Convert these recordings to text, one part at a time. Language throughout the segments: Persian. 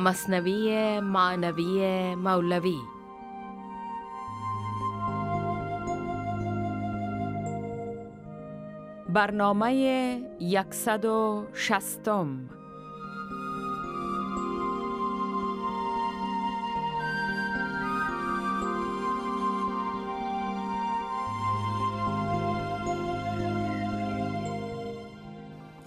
مصنوی معنوی مولوی. برنامه 160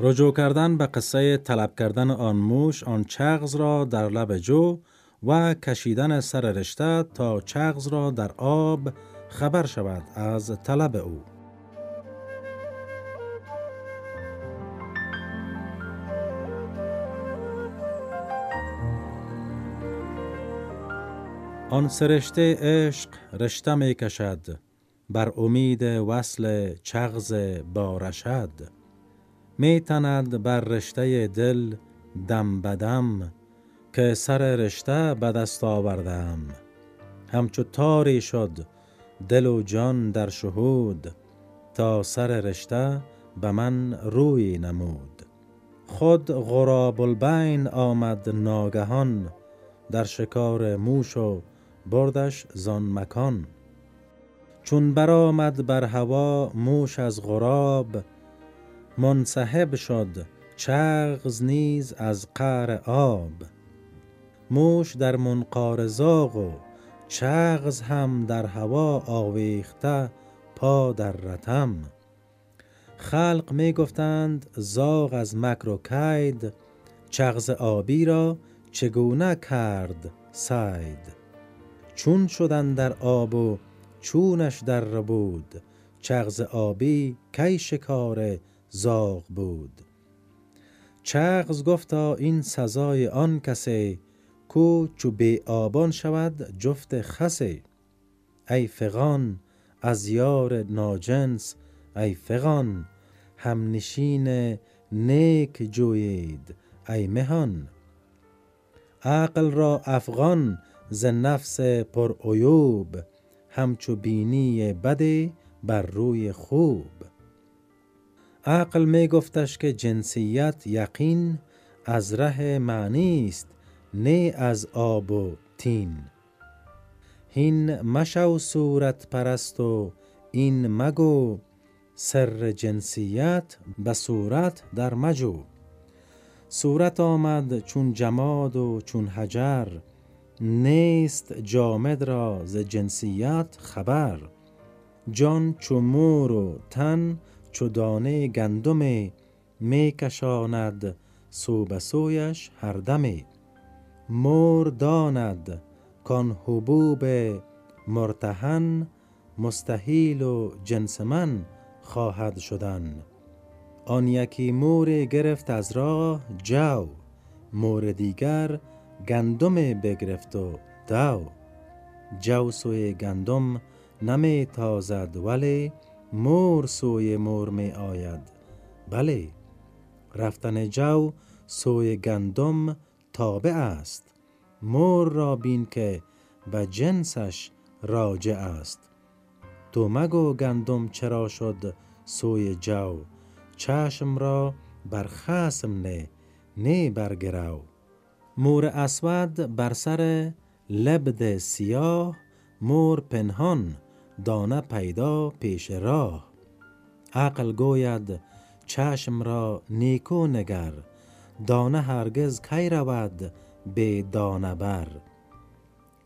رجوع کردن به قصه طلب کردن آن موش آن چغز را در لب جو و کشیدن سر رشته تا چغز را در آب خبر شود از طلب او. آن سرشته عشق رشته می کشد بر امید وصل چغز بارشد می تند بر رشته دل دم بدم که سر رشته به دست آوردم. همچو تاری شد دل و جان در شهود تا سر رشته به من روی نمود. خود غراب البین آمد ناگهان در شکار موش و بردش زان مکان. چون برآمد بر هوا موش از غراب منصحب شد چغز نیز از قعر آب. موش در منقار زاغ و چغز هم در هوا آویخته پا در رتم. خلق می گفتند زاغ از مکر و کید چغز آبی را چگونه کرد سید چون شدن در آب و چونش در بود چغز آبی کی شکار زاغ بود. چغز گفتا این سزای آن کسی کو چو بی آبان شود جفت خسی. ای فغان از یار ناجنس ای فغان همنشین نیک جوید ای مهان. عقل را افغان ز نفس پر عیوب همچو بینی بده بر روی خوب. عقل می گفتش که جنسیت یقین از ره معنی است نه از آب و تین. هین مشو صورت پرست و این مگو سر جنسیت به صورت در مجو. صورت آمد چون جماد و چون حجر نیست جامد را ز جنسیت خبر. جان چو مور و تن چو دانه گندم می کشاند سو به سویش هر دمی مور داند کان حبوب مرتهن مستحیل و جنس من خواهد شدن. آن یکی مور گرفت از راه جو مور دیگر گندم بگرفت و دو جو سوی گندم نمی تازد ولی مور سوی مور می آید. بله رفتن جو سوی گندم تابع است. مور را بین که به جنسش راجع است. تو مگو گندم چرا شد سوی جو چشم را بر خسم نه نه بر گرو مور اسود بر سر لبد سیاه مور پنهان دانه پیدا پیش راه. عقل گوید چشم را نیکو نگر دانه هرگز کی رود به دانه بر.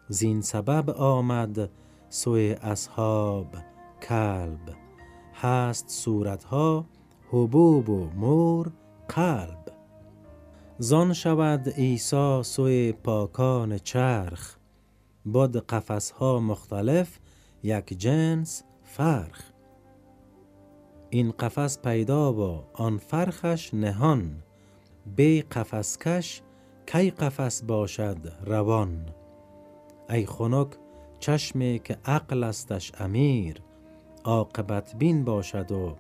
زین سبب آمد سوی اصحاب کلب هست صورتها حبوب و مور قلب. زان شود عیسی سوی پاکان چرخ بود قفسها مختلف یک جنس فرخ. این قفس پیدا و آن فرخش نهان. بی قفس کش کی قفس باشد روان. ای خنک چشمی که عقل استش امیر عاقبت بین باشد و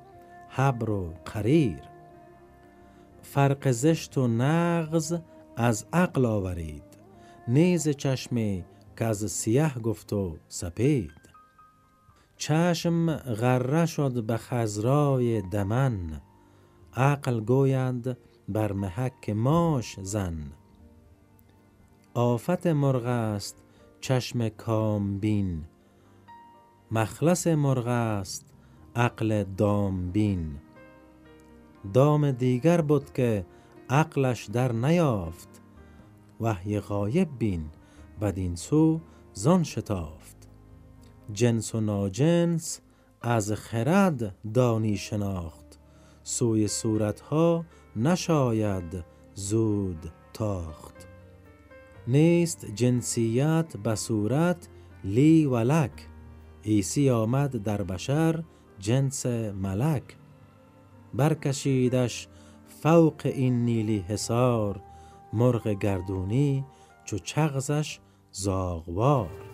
حبر و قریر. فرق زشت و نغز از عقل آورید. نیز چشمی که از سیه گفت و سپید. چشم غره شد به خزرای دمن. عقل گوید بر محک ماش زن. آفت مرغ است چشم کام بین. مخلص مرغ است عقل دام بین. دام دیگر بود که عقلش در نیافت. وحی غایب بین بدین سو زان شتافت. جنس و ناجنس از خرد دانی شناخت. سوی صورتها نشاید زود تاخت. نیست جنسیت به صورت لی و لک. عیسی آمد در بشر جنس ملک. برکشیدش فوق این نیلی حصار مرغ گردونی چو چغزش زاغوار.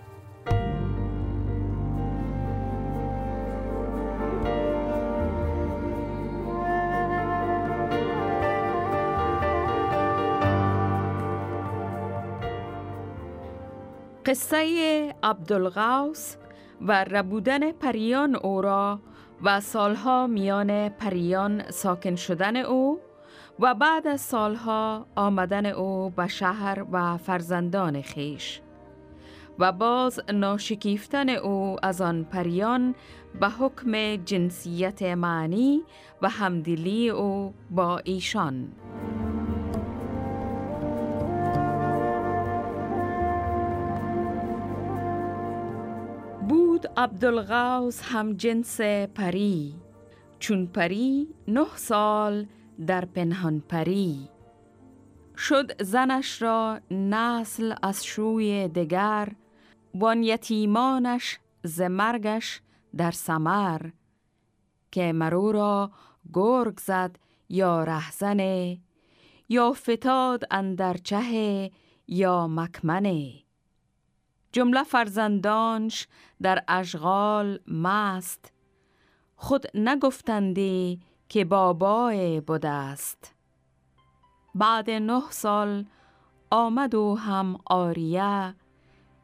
قصه عبدالغوس و ربودن پریان او را و سالها میان پریان ساکن شدن او و بعد از سالها آمدن او به شهر و فرزندان خیش. و باز ناشکیفتن او از آن پریان به حکم جنسیت معنی و همدلی او با ایشان. بود عبدالغوز هم جنس پری چون پری نه سال در پنهان پری. شد زنش را نسل از شوی دگر وان یتیمانش ز مرگش در سمر که مرو را گرگ زد یا رهزنه یا فتاد اندر چه یا مکمنه جمله فرزندانش در اشغال مست. خود نگفتندی که بابای بوده است. بعد نه سال آمد و هم آریه.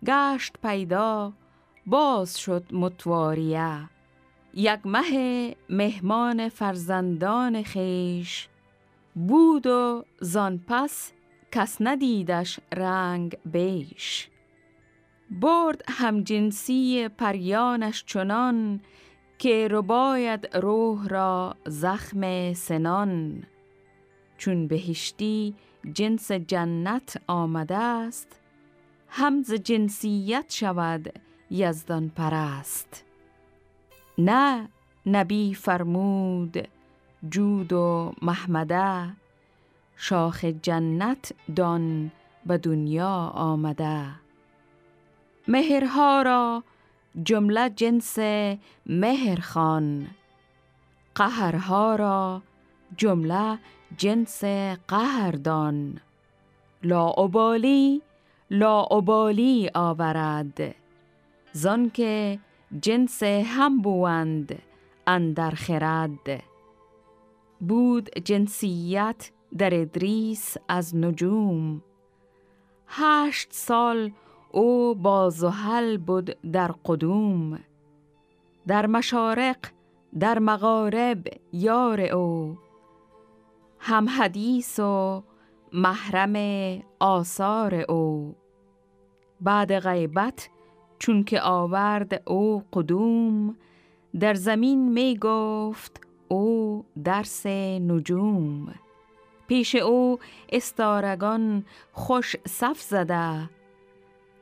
گشت پیدا باز شد متواریه. یک مه مهمان فرزندان خیش بود و زان پس کس ندیدش رنگ بیش. برد همجنسی پریانش چنان که رباید روح را زخم سنان. چون بهشتی جنس جنت آمده است همز جنسیت شود یزدان پرست. نه نبی فرمود جود و محمده شاخ جنت دان به دنیا آمده. مهرها را جمله جنس مهرخان قهرها را جمله جنس قهردان لا ابالی آورد زن که جنس هم بوند اندر خرد. بود جنسیت در ادریس از نجوم. هشت سال او با زحل بود در قدوم در مشارق در مغارب یار او. هم حدیث و محرم آثار او. بعد غیبت چون که آورد او قدوم در زمین می گفت او درس نجوم. پیش او استارگان خوش صف زده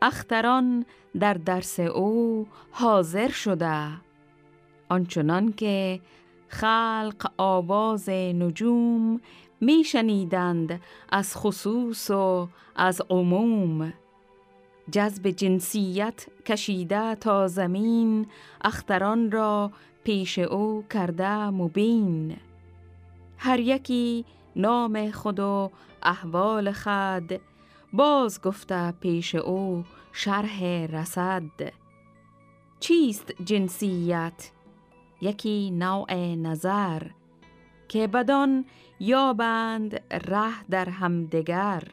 اختران در درس او حاضر شده. آنچنان که خلق آواز نجوم میشنیدند از خصوص و از عموم. جذب جنسیت کشیده تا زمین اختران را پیش او کرده مبین. هر یکی نام خود و احوال خد باز گفته پیش او شرح رسد. چیست جنسیت؟ یکی نوع نظر که بدان یابند ره در همدگر.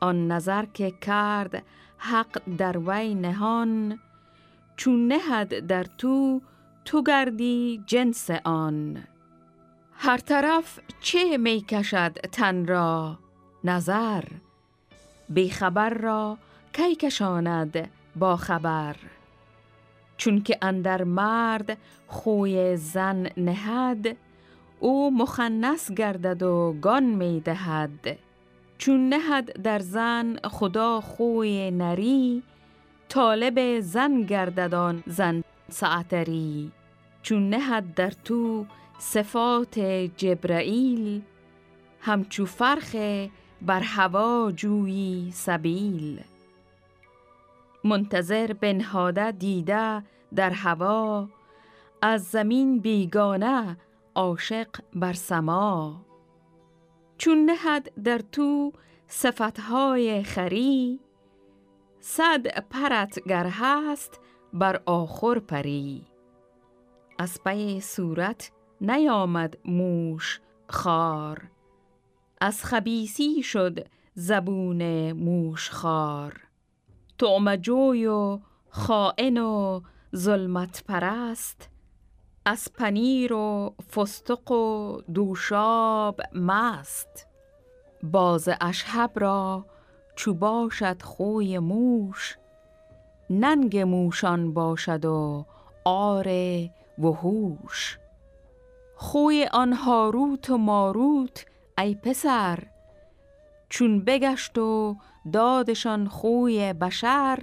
آن نظر که کرد حق در وی نهان چون نهد در تو تو گردی جنس آن. هر طرف چه می کشد تن را؟ نظر بیخبر را کی کشاند با خبر؟ چون که اندر مرد خوی زن نهد او مخنس گردد و گان می دهد. چون نهد در زن خدا خوی نری طالب زن گرددان زن سعتری. چون نهد در تو صفات جبرائیل همچو فرخ بر هوا جویی سبیل. منتظر بنهاده دیده در هوا از زمین بیگانه عاشق بر سما. چون نهد در تو صفتهای خری صد پرت گر هست بر آخر پری. از پی صورت نیامد موش خار. از خبیسی شد زبون موش خار تو جوی و خائن و ظلمت پرست از پنیر و فستق و دوشاب مست. باز اشهب را چو باشد خوی موش ننگ موشان باشد و آر وحوش. خوی آن هاروت و ماروت ای پسر چون بگشت و دادشان خوی بشر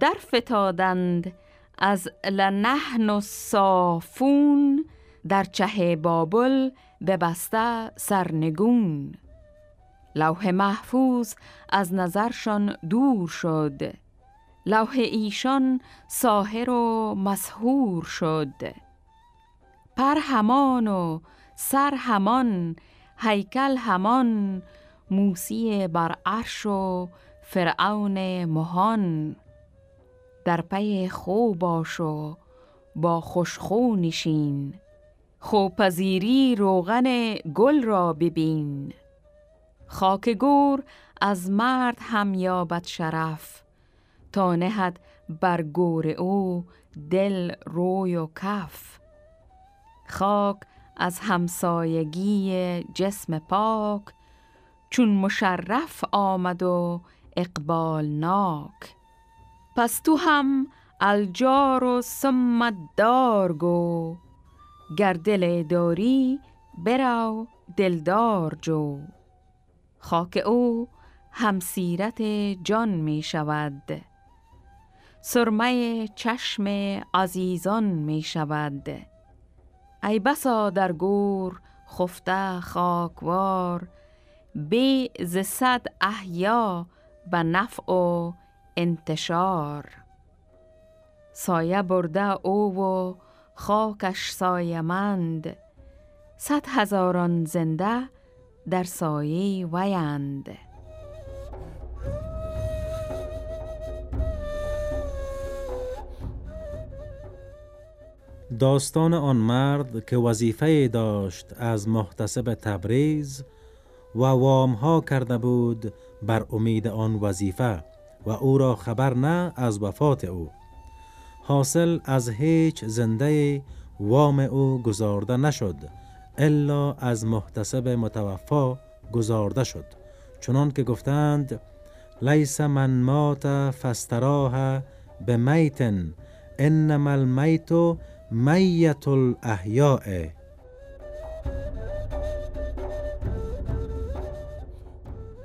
در فتادند از لنحن و صافون در چه بابل ببسته سرنگون. لوح محفوظ از نظرشان دور شد لوح ایشان ساهر و مسهور شد. پر همان و سر همان هیکل همان موسی بر عرش و فرعون مهان. در پی خو باش و با خوشخو نشین. خوپذیری روغن گل را ببین. خاک گور از مرد هم یابد شرف. تا نهد بر گور او دل روی و کف. خاک از همسایگی جسم پاک چون مشرف آمد و اقبال ناک. پس تو هم الجار و سمت دار گو گر دل داری برو دلدار جو. خاک او همسیرت جان می شود سرمه چشم عزیزان می شود. ای بسا در گور خفته خاکوار بی ز صد احیا به نفع و انتشار. سایه برده او و خاکش سایه مند صد هزاران زنده در سایه ویند. داستان آن مرد که وظیفه داشت از محتسب تبریز و وام ها کرده بود بر امید آن وظیفه و او را خبر نه از وفات او. حاصل از هیچ زنده وام او گزارده نشد الا از محتسب متوفا گزارده شد. چنان که گفتند لیس من مات فستراها به میتن انما المیت میت الاحیاء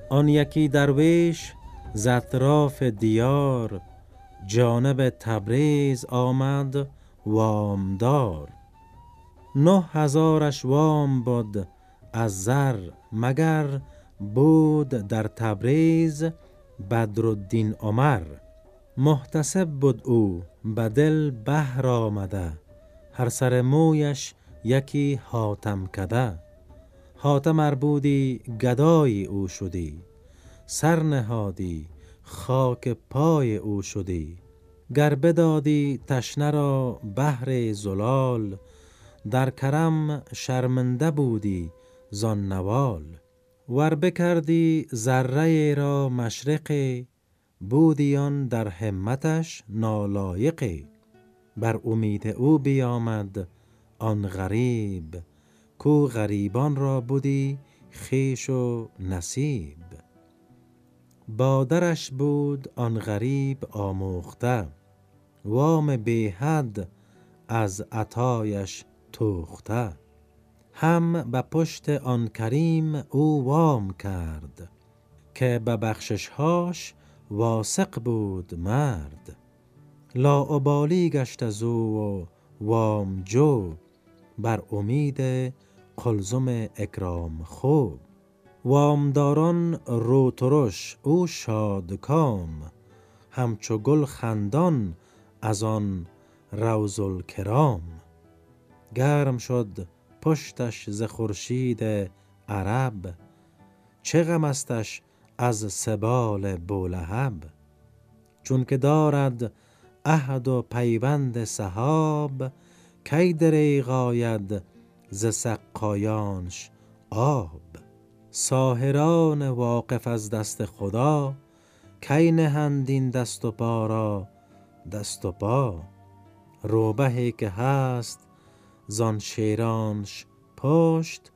آن یکی درویش زطراف دیار جانب تبریز آمد وامدار. نه هزارش وام بود از زر مگر بود در تبریز بدرالدین عمر. محتسب بود او به دل بهر آمده. هر سر مویش یکی حاتم کده. حاتم اربودی گدای او شدی. سر نهادی خاک پای او شدی. گر بدادی تشنه را بهر زلال در کرم شرمنده بودی زان نوال. ور بکردی ذره را مشرق بودیان در همتش نالایقی بر امید او بیامد. آن غریب کو غریبان را بودی خیش و نصیب. بادرش بود آن غریب آموخته. وام بی حد از عطایش توخته. هم به پشت آن کریم او وام کرد. که به بخششهاش واسق بود مرد. لاعبالی گشت از او و وام جو بر امید قلزم اکرام خوب وامداران رو ترش او شادکام همچو گل خندان از آن روز الکرام گرم شد پشتش ز خورشید عرب چه غم استش از سبال بولهب. چون که دارد عهد و پیوند صحاب کی دریغ آید ز سقایانش آب. ساهران واقف از دست خدا کی نهند این دست و پا را دست و پا. روبهی که هست زان شیرانش پشت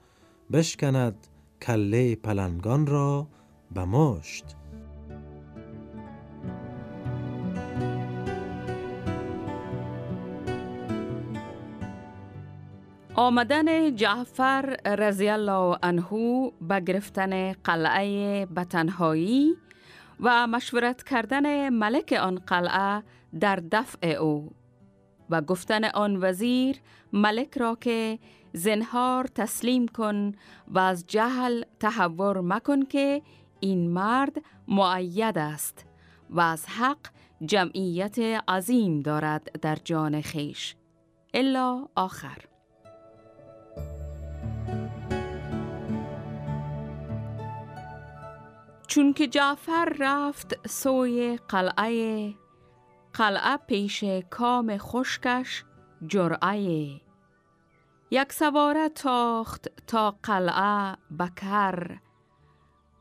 بشکند کله پلنگان را به آمدن جعفر رضی الله عنه به گرفتن قلعه بتنهایی و مشورت کردن ملک آن قلعه در دفع او و گفتن آن وزیر ملک را که زنهار تسلیم کن و از جهل تحور مکن که این مرد معید است و از حق جمعیت عظیم دارد در جان خیش. الا آخر. چون که جعفر رفت سوی قلعه قلعه پیش کام خشکش جرعه. یک سواره تاخت تا قلعه بکر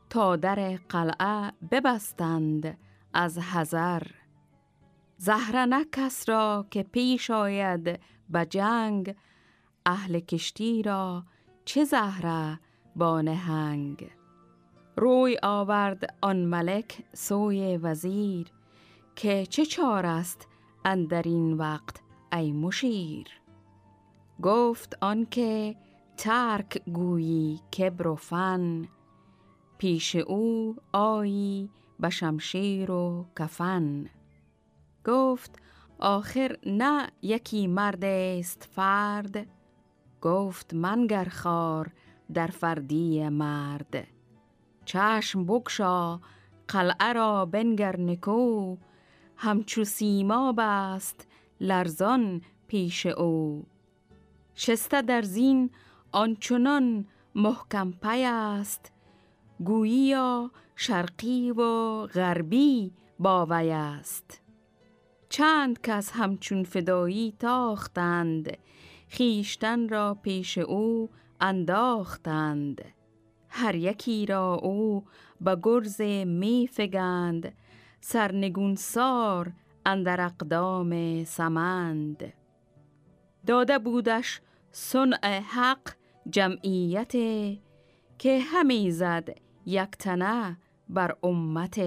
تا در قلعه ببستند از هزر زهره کس را که پیش آید به جنگ اهل کشتی را چه زهره با نهنگ؟ روی آورد آن ملک سوی وزیر که چه چار است اندر این وقت ای مشیر؟ گفت آنکه ترک گویی کبر و فن پیش او آیی به شمشیر و کفن. گفت آخر نه یکی مرد است فرد گفت منگر خار در فردی مرد. چشم بکشا قلعه را بنگر نکو. همچو سیما بست لرزان پیش او. شسته در زین آنچنان محکم پی است. گویی شرقی و غربی باوی است. چند کس همچون فدایی تاختند. خیشتن را پیش او انداختند. هر یکی را او به گرز می فگند سرنگون سار اندر اقدام سمند. داده بودش صنع حق جمعیت که همی زد یک تنه بر امت.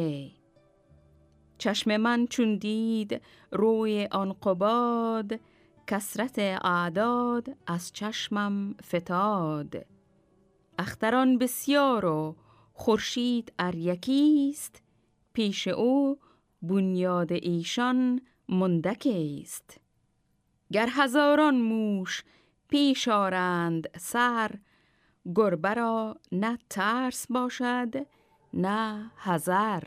چشم من چون دید روی آن قباد کسرت اعداد از چشمم فتاد. اختران بسیار و خورشید اریکیست پیش او بنیاد ایشان مندکی است. گر هزاران موش پیش آرند سر گربه را نه ترس باشد نه هزر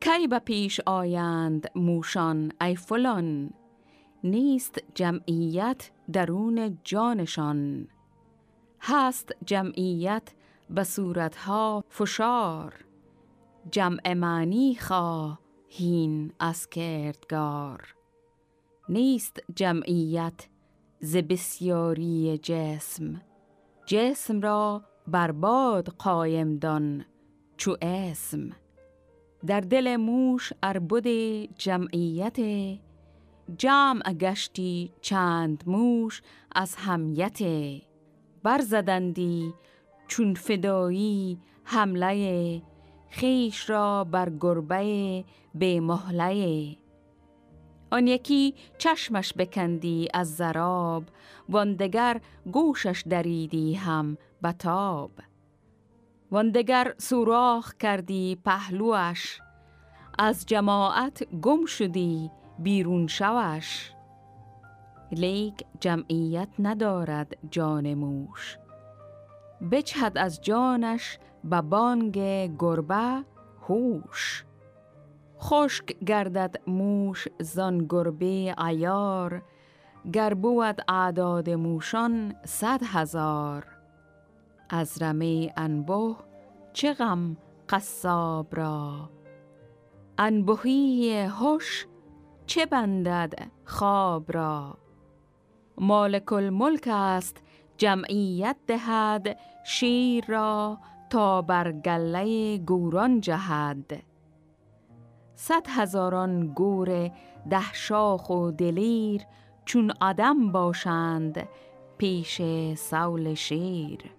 کی به پیش آیند موشان ای فلان؟ نیست جمعیت درون جانشان. هست جمعیت به صورتها فشار. جمع معنی خواه هین از کردگار. نیست جمعیت ز بسیاری جسم. جسم را برباد قایم دان چو اسم. در دل موش اربد جمعیت جمع گشتی چند موش از همیت برزدندی چون فدایی حمله خیش را بر گربه به محله آن یکی چشمش بکندی از زراب واندگر گوشش دریدی هم بتاب. واندگر سوراخ کردی پهلوش از جماعت گم شدی بیرون شوش. لیک جمعیت ندارد جان موش. بچهد از جانش به بانگ گربه هوش. خشک گردد موش زان گربه عیار گر بود اعداد موشان صد هزار. از رمه انبه چه غم قصاب را؟ انبهی هوش چه بندد خواب را؟ مالک الملک است جمعیت دهد شیر را تا بر گله گوران جهد. صد هزاران گور ده شاخ و دلیر چون آدم باشند پیش سول شیر.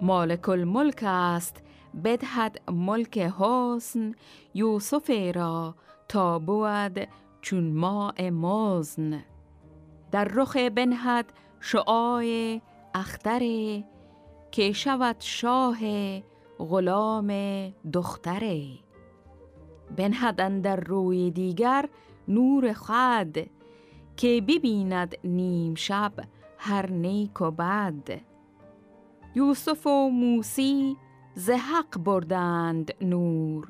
مالک الملک است بدهد ملک حسن یوسف را تا بود چون ماء مزن. در رخ بنهد شعای اختره که شود شاه غلام دختره بنهدن در روی دیگر نور خد که ببیند نیم شب هر نیک و بد. یوسف و موسی زحق بردند نور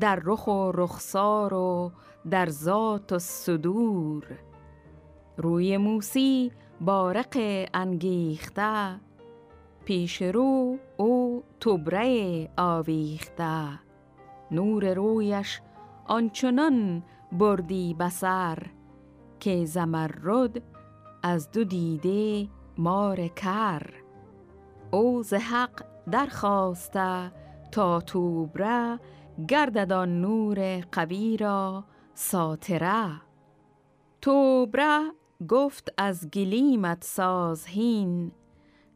در رخ و رخسار و در ذات و صدور. روی موسی بارق انگیخته پیش رو او تبره آویخته. نور رویش آنچنان بردی بسر که زمرد از دو دیده مار کر. او ز حق درخواسته تا توبره گرددان نور قوی را ساتره. توبره گفت از گلیمت سازهین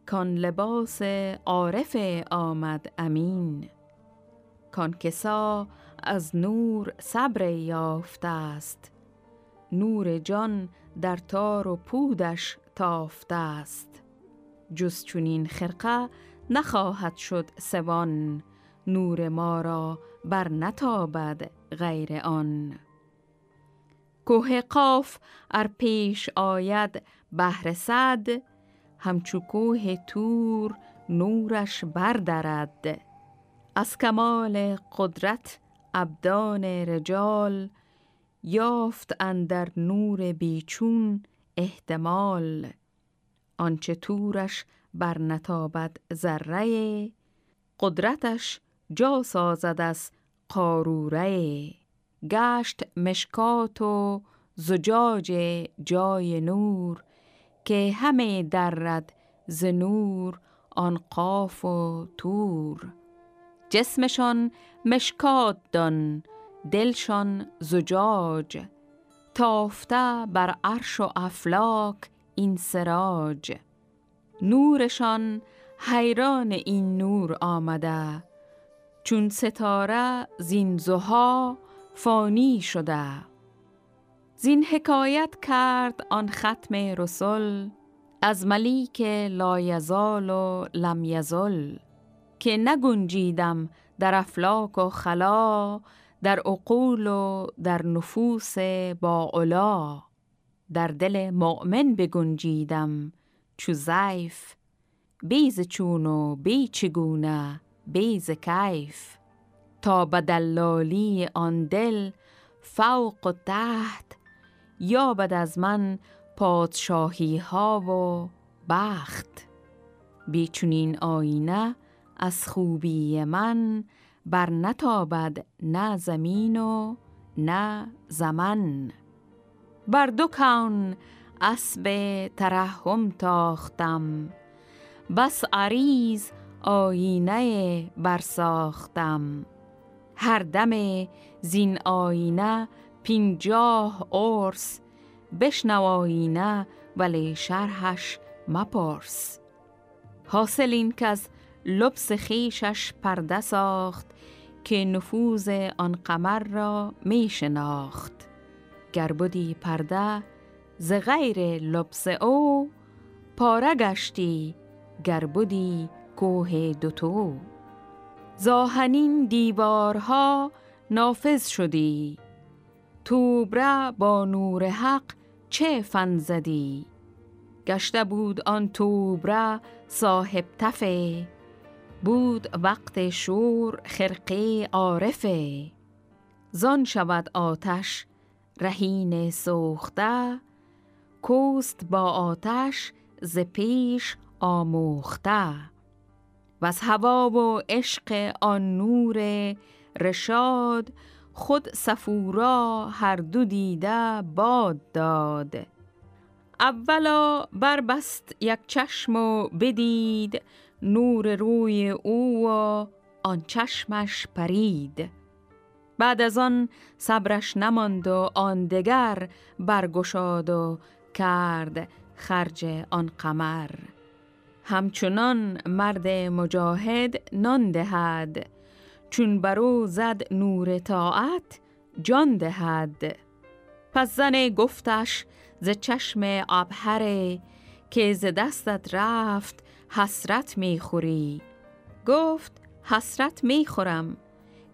کان لباس عارف آمد امین. کان کسا از نور صبر یافته است نور جان در تار و پودش تافته است. جز چونین خرقه نخواهد شد سوان. نور ما را بر نتابد غیر آن. کوه قاف ار پیش آید بهر صد همچو کوه تور نورش بردرد. از کمال قدرت ابدان رجال یافت اندر نور بیچون احتمال. آنچه تورش بر نتابد ذره قدرتش جا سازد از قاروره گشت مشکات و زجاج جای نور که همه درد ز نور آن قاف و تور. جسمشان مشکات دان دلشان زجاج. تافته بر عرش و افلاک این سراج. نورشان حیران این نور آمده چون ستاره زین زها فانی شده. زین حکایت کرد آن ختم رسول از ملیک لایزال و لم یزل که نگنجیدم در افلاک و خلا در عقول و در نفوس با علا در دل مؤمن بگنجیدم چو ضیف بی ز چون و بی چگونه بیز کیف تا به دلالی آن دل فوق و تحت یابد از من پادشاهی ها و بخت. بیچونین آینه از خوبی من بر نتابد نه زمین و نه زمن. بر دو کون اسب ترحم تاختم بس عریض آینه برساختم. هر دم زین آینه پینجاه ارس بشنو آینه ولی شرحش مپرس. حاصل این که از لبس خیشش پرده ساخت که نفوذ آن قمر را می شناخت. گربودی پرده ز غیر لبس او پاره گشتی. گربودی کوه دوتو. زاهنین دیوارها نافذ شدی. توبره با نور حق چه فن زدی؟ گشته بود آن توبره صاحب تفه بود وقت شور خرقه عارفه زان شود آتش رهین سوخته. کوست با آتش ز پیش آموخته. و از هوا و عشق آن نور رشاد خود صفورا هر دو دیده باد داد. اولا بربست یک چشم و بدید نور روی او و آن چشمش پرید. بعد از آن صبرش نماند و آن دگر برگشاد و کرد خرج آن قمر. همچنان مرد مجاهد نان دهد. چون برو زد نور طاعت جان دهد. پس زن گفتش ز چشم آبهره که ز دستت رفت حسرت می‌خوری گفت حسرت می‌خورم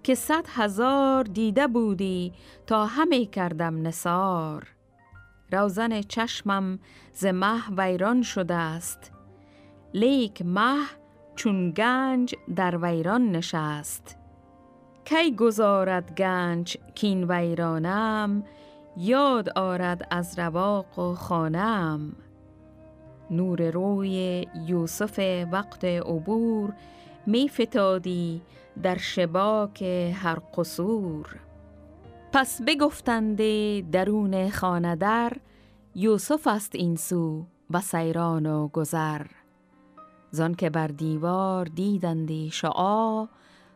که صد هزار دیده بودی تا همه کردم نسار روزن چشمم ز مه ویران شده است لیک مه چون گنج در ویران نشست. کی گذارد گنج کین ویرانم یاد آرد از رواق و خانم. نور روی یوسف وقت عبور می فتادی در شباک هر قصور. پس بگفتنده درون خانه در یوسف است این سو و سیران و گذر. زان که بر دیوار دیدندی شعا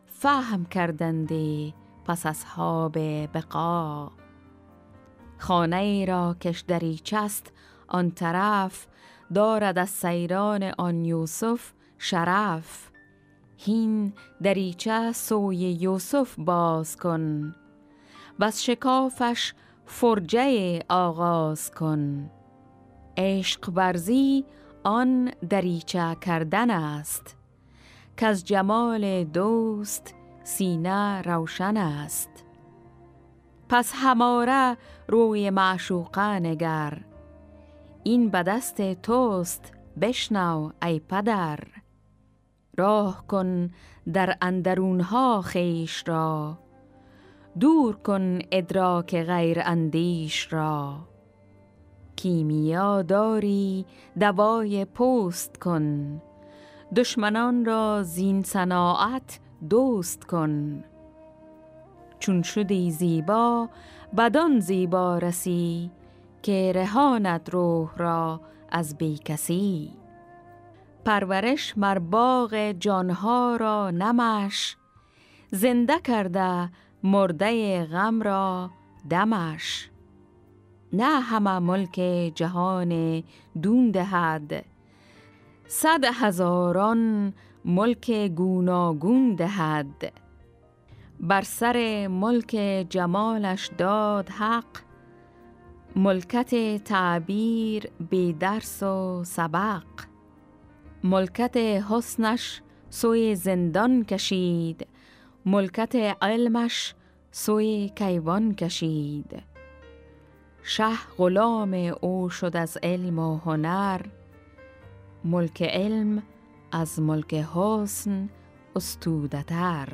فهم کردندی پس اصحاب بقا خانه ای را کش دریچه است آن طرف دارد از سیران آن یوسف شرف. هین دریچه سوی یوسف باز کن و شکافش فرجه آغاز کن. عشق ورزی آن دریچه کردن است که از جمال دوست سینه روشن است. پس هماره روی معشوقه نگر این به دست توست بشنو ای پدر. راه کن در اندرونها خیش را دور کن ادراک غیر اندیش را. کیمیا داری دوای پوست کن. دشمنان را زین صناعت دوست کن. چون شدی زیبا بدان زیبا رسی که رهاند روح را از بیکسی پرورش مر باغ جانها را نمش زنده کرده مرده غم را دمش. نه همه ملک جهان دون دهد. صد هزاران ملک گوناگون دهد. بر سر ملک جمالش داد حق ملکت تعبیر بی درس و سبق. ملکت حسنش سوی زندان کشید ملکت علمش سوی کیوان کشید. شه غلام او شد از علم و هنر. ملک علم از ملک حسن استودتر.